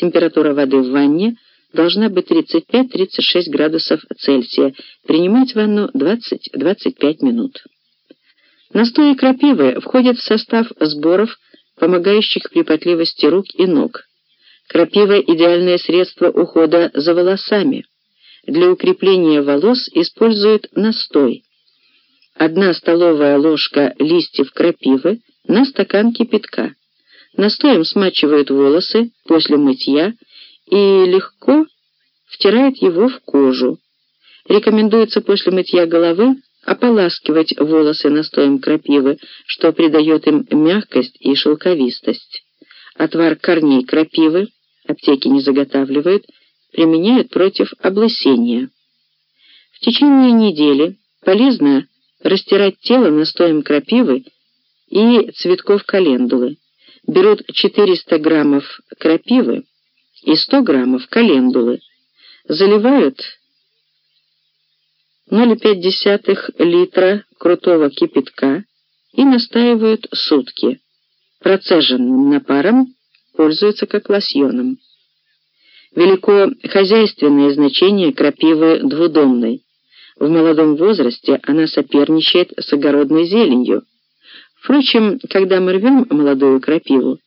Температура воды в ванне должна быть 35-36 градусов Цельсия. Принимать ванну 20-25 минут. Настои крапивы входят в состав сборов, помогающих при потливости рук и ног. Крапива – идеальное средство ухода за волосами. Для укрепления волос используют настой. Одна столовая ложка листьев крапивы на стакан кипятка. Настоем смачивают волосы после мытья и легко втирают его в кожу. Рекомендуется после мытья головы ополаскивать волосы настоем крапивы, что придает им мягкость и шелковистость. Отвар корней крапивы, аптеки не заготавливают, применяют против облысения. В течение недели полезно растирать тело настоем крапивы и цветков календулы. Берут 400 граммов крапивы и 100 граммов календулы. Заливают 0,5 литра крутого кипятка и настаивают сутки. Процеженным напаром пользуются как лосьоном. Велико хозяйственное значение крапивы двудомной. В молодом возрасте она соперничает с огородной зеленью. Впрочем, когда мы рвем молодую крапиву,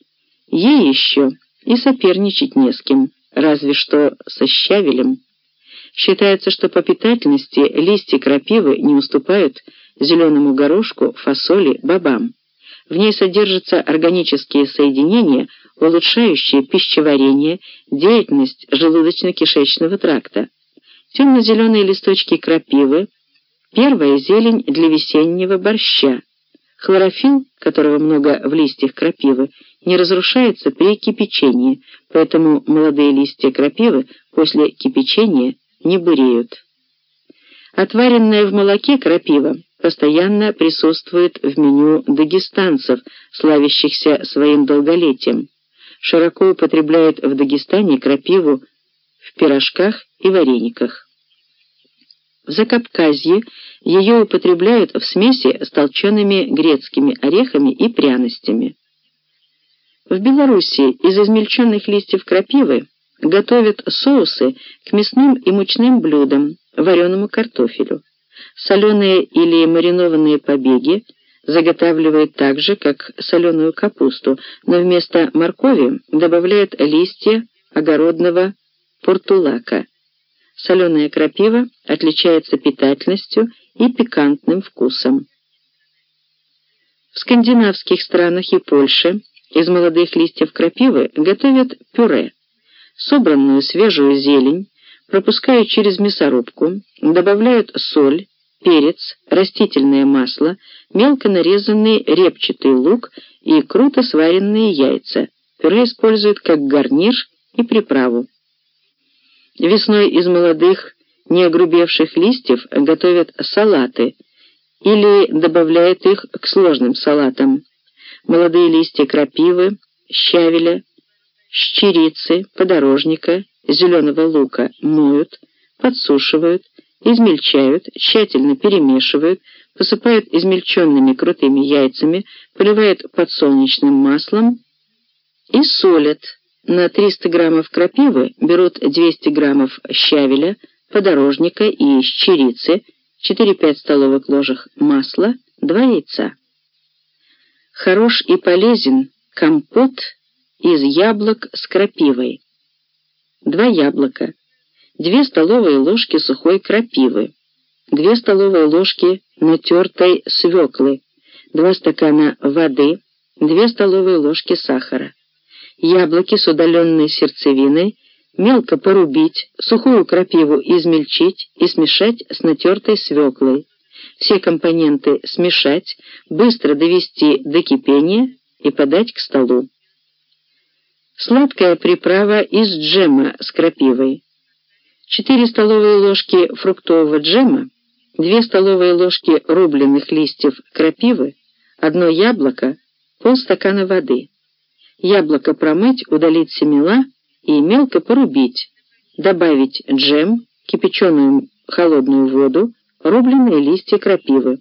ей еще и соперничать не с кем, разве что со щавелем. Считается, что по питательности листья крапивы не уступают зеленому горошку, фасоли, бобам. В ней содержатся органические соединения, улучшающие пищеварение, деятельность желудочно-кишечного тракта. Темно-зеленые листочки крапивы – первая зелень для весеннего борща. Хлорофилл, которого много в листьях крапивы, не разрушается при кипячении, поэтому молодые листья крапивы после кипячения не буреют. Отваренная в молоке крапива постоянно присутствует в меню дагестанцев, славящихся своим долголетием. Широко употребляют в Дагестане крапиву в пирожках и варениках. В Закавказье ее употребляют в смеси с толчеными грецкими орехами и пряностями. В Белоруссии из измельченных листьев крапивы готовят соусы к мясным и мучным блюдам, вареному картофелю. Соленые или маринованные побеги заготавливают так же, как соленую капусту, но вместо моркови добавляют листья огородного портулака. Соленая крапива отличается питательностью и пикантным вкусом. В скандинавских странах и Польше из молодых листьев крапивы готовят пюре. Собранную свежую зелень пропускают через мясорубку, добавляют соль, перец, растительное масло, мелко нарезанный репчатый лук и круто сваренные яйца. Пюре используют как гарнир и приправу. Весной из молодых, не огрубевших листьев готовят салаты или добавляют их к сложным салатам. Молодые листья крапивы, щавеля, щерицы, подорожника, зеленого лука моют, подсушивают, измельчают, тщательно перемешивают, посыпают измельченными крутыми яйцами, поливают подсолнечным маслом и солят. На 300 граммов крапивы берут 200 граммов щавеля, подорожника и щерицы, 4-5 столовых ложек масла, 2 яйца. Хорош и полезен компот из яблок с крапивой. 2 яблока, 2 столовые ложки сухой крапивы, 2 столовые ложки натертой свеклы, 2 стакана воды, 2 столовые ложки сахара яблоки с удаленной сердцевиной, мелко порубить, сухую крапиву измельчить и смешать с натертой свеклой. Все компоненты смешать, быстро довести до кипения и подать к столу. Сладкая приправа из джема с крапивой. 4 столовые ложки фруктового джема, 2 столовые ложки рубленых листьев крапивы, одно яблоко, полстакана воды. Яблоко промыть, удалить семена и мелко порубить. Добавить джем, кипяченую холодную воду, рубленые листья крапивы.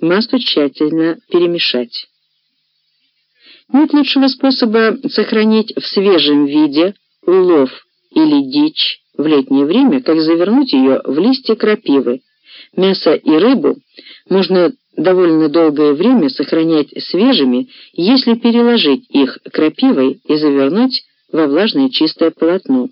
Масло тщательно перемешать. Нет лучшего способа сохранить в свежем виде улов или дичь в летнее время, как завернуть ее в листья крапивы. Мясо и рыбу можно довольно долгое время сохранять свежими, если переложить их крапивой и завернуть во влажное чистое полотно.